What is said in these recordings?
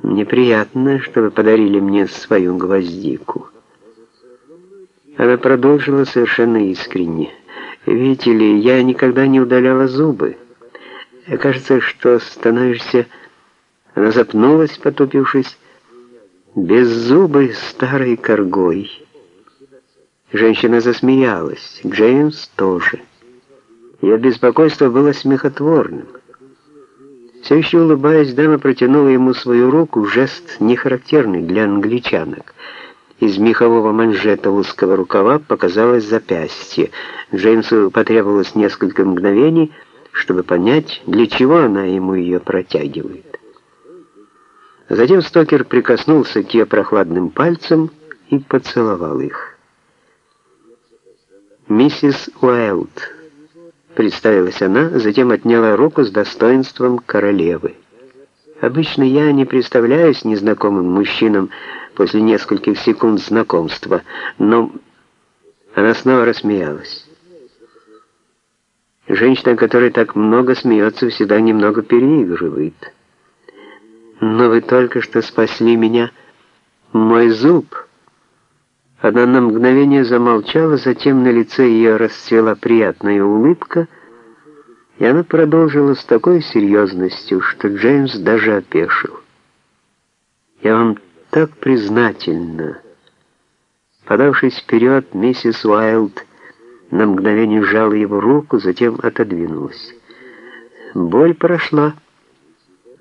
Мне приятно, что вы подарили мне свою гвоздику. Она продолжила совершенно искренне. Видите ли, я никогда не удаляла зубы. Кажется, что становишься... Она запнулась, потупившись, беззубой старой коргой. Женщина засмеялась, Джеймс тоже. Ее беспокойство было смехотворным. Все еще улыбаясь, дама протянула ему свою руку, жест нехарактерный для англичанок. Из мехового манжета узкого рукава показалось запястье. Джеймсу потребовалось несколько мгновений, чтобы понять, для чего она ему ее протягивает. Затем Стокер прикоснулся к ее прохладным пальцам и поцеловал их. «Миссис Уайлд», — представилась она, затем отняла руку с достоинством королевы. «Обычно я не представляюсь незнакомым мужчинам после нескольких секунд знакомства, но...» Она снова рассмеялась. Женщина, которая так много смеется, всегда немного переигрывает. «Но вы только что спасли меня. Мой зуб». Она на мгновение замолчала, затем на лице ее расцвела приятная улыбка, и она продолжила с такой серьезностью, что Джеймс даже опешил. «Я вам так признательна». Подавшись вперед, миссис Уайлд на мгновение сжала его руку, затем отодвинулась. Боль прошла.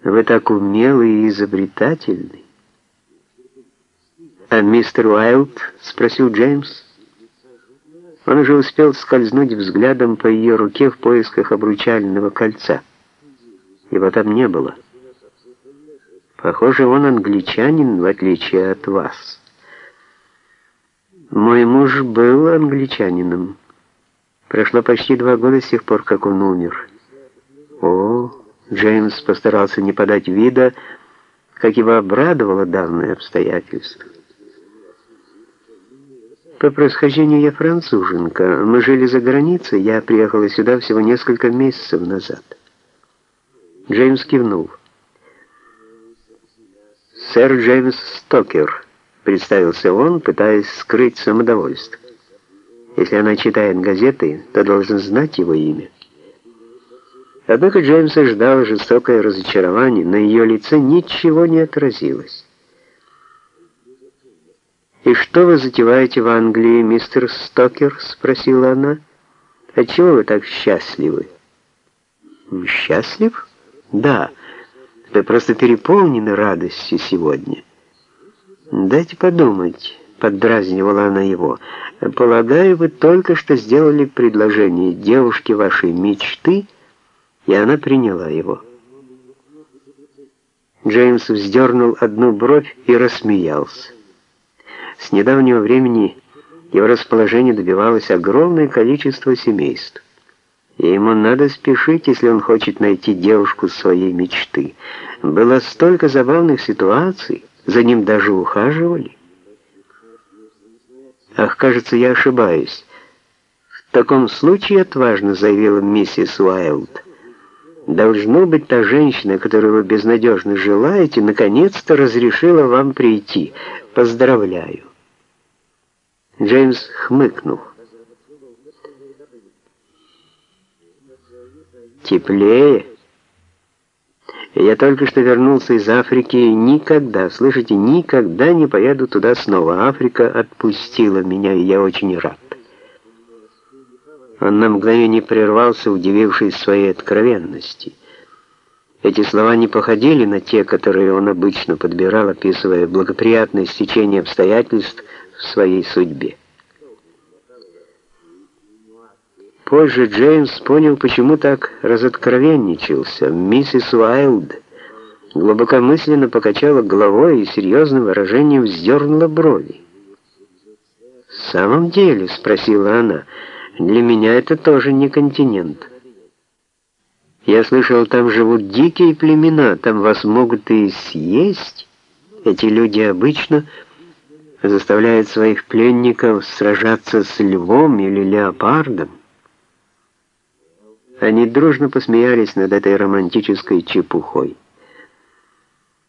Вы так умелый и изобретательный. «А мистер Уайлд?» — спросил Джеймс. Он уже успел скользнуть взглядом по ее руке в поисках обручального кольца. Его там не было. Похоже, он англичанин, в отличие от вас. Мой муж был англичанином. Прошло почти два года с тех пор, как он умер. О, Джеймс постарался не подать вида, как его обрадовало данное обстоятельство. По происхождению я француженка. Мы жили за границей, я приехала сюда всего несколько месяцев назад. Джеймс кивнул. «Сэр Джеймс Стокер», — представился он, пытаясь скрыть самодовольство. Если она читает газеты, то должен знать его имя. Однако Джеймса ждало жестокое разочарование, на ее лице ничего не отразилось. «И что вы затеваете в Англии, мистер Стокер?» — спросила она. «Отчего вы так счастливы?» «Счастлив? Да. Вы просто переполнены радостью сегодня». «Дайте подумать» поддразнивала она его. «Полагаю, вы только что сделали предложение девушке вашей мечты, и она приняла его». Джеймс вздернул одну бровь и рассмеялся. С недавнего времени его расположение добивалось огромное количество семейств. И ему надо спешить, если он хочет найти девушку своей мечты. Было столько забавных ситуаций, за ним даже ухаживали. Ах, кажется, я ошибаюсь. В таком случае, отважно заявила миссис Уайлд, должно быть, та женщина, которую вы безнадежно желаете, наконец-то разрешила вам прийти. Поздравляю. Джеймс хмыкнул. Теплее. Я только что вернулся из Африки и никогда, слышите, никогда не поеду туда снова. Африка отпустила меня, и я очень рад. Он на мгновение прервался, удивившись своей откровенности. Эти слова не походили на те, которые он обычно подбирал, описывая благоприятное стечение обстоятельств в своей судьбе. Позже Джеймс понял, почему так разоткровенничался. Миссис Уайлд глубокомысленно покачала головой и серьезным выражением вздернула брови. «В самом деле?» — спросила она. «Для меня это тоже не континент. Я слышал, там живут дикие племена, там вас могут и съесть. Эти люди обычно заставляют своих пленников сражаться с львом или леопардом. Они дружно посмеялись над этой романтической чепухой.